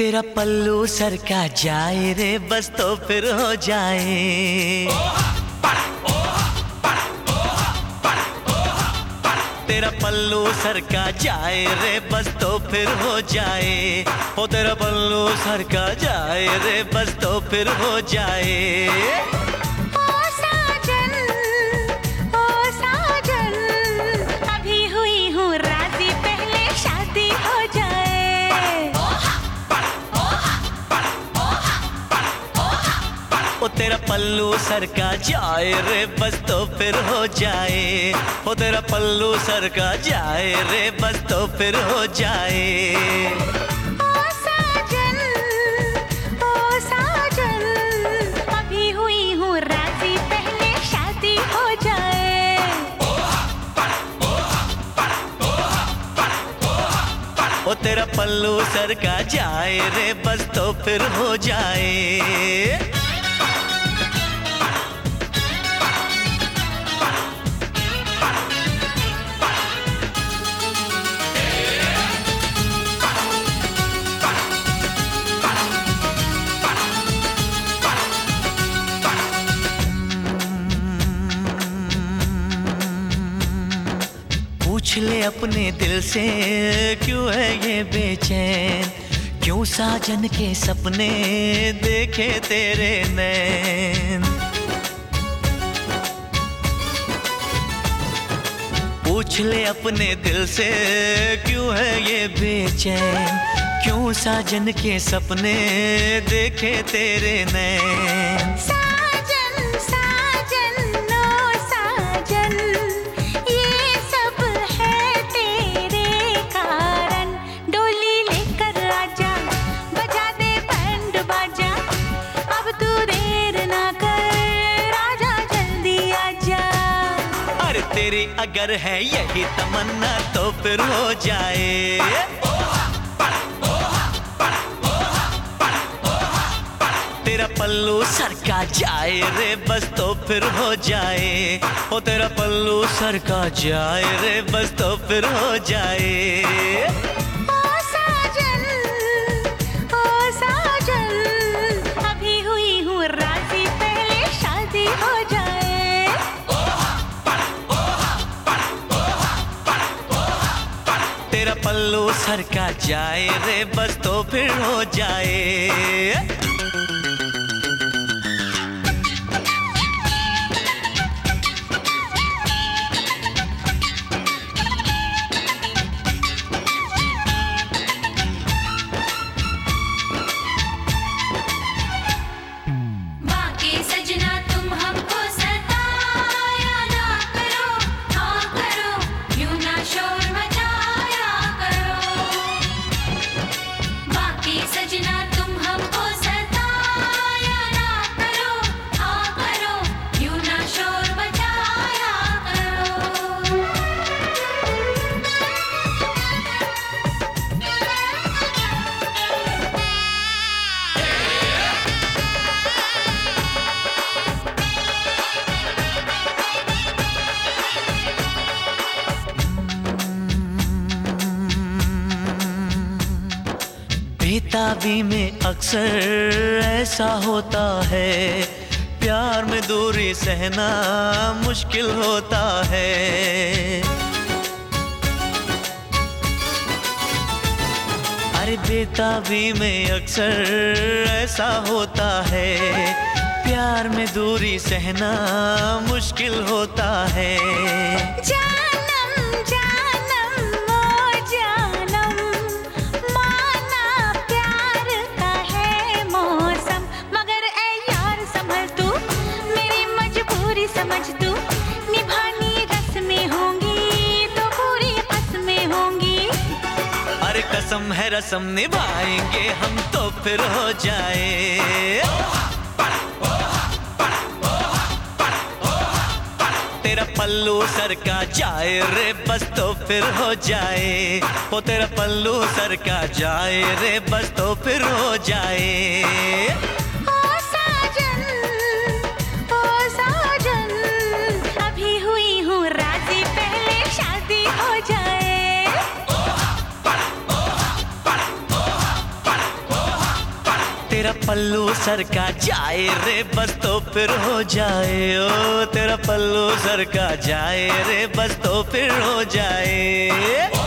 तेरा पल्लू सर का जाए रे, बस तो फिर हो जाए। तेरा पल्लू सर का जाए रे, बस तो फिर हो जाए। ओ, तेरा पल्लू सर का जाए रे, बस तो फिर हो जाए। ओ तेरा पल्लू सर का जाए रे बस तो फिर हो जाए। ओ तेरा पल्लू सर का जाए रे बस तो फिर हो जाए। ओ साजन ओ साजन अभी हुई हूँ राज़ी पहले शादी हो जाए। ओ तेरा पल्लू सर का जाए रे बस तो फिर हो जाए। पूछ ले अपने दिल से, क्यों है ये बेचैन? क्यों साजन के सपने देखे तेरे नैन? पूछ ले अपने दिल से, क्यों है ये बेचैन? क्यों साजन के सपने देखे तेरे नैन? तेरी अगर है यही तमन्ना तो फिर हो जाए। तेरा पल्लू सर का जाए रे, बस तो फिर हो जाए। ओ तेरा पल्लू सर का जाए रे, बस तो फिर हो जाए। पल्लू सर का जाए रे बस तो फिर हो जाए। बेताबी में अक्सर ऐसा होता है। प्यार में दूरी सहना मुश्किल होता है। अरे बेताबी में अक्सर ऐसा होता है। प्यार में दूरी सहना मुश्किल होता है। जानम अरे कसम है, रसम निभाएँगे हम तो फिर हो जाए। तेरा पल्लू सर का जाए रे, बस तो फिर हो जाए। वो तेरा पल्लू सर का जाए रे, बस तो फिर हो जाए। पल्लू सर का जाए रे, बस तो फिर हो जाए। ओ, तेरा पल्लू सर का जाए रे, बस तो फिर हो जाए।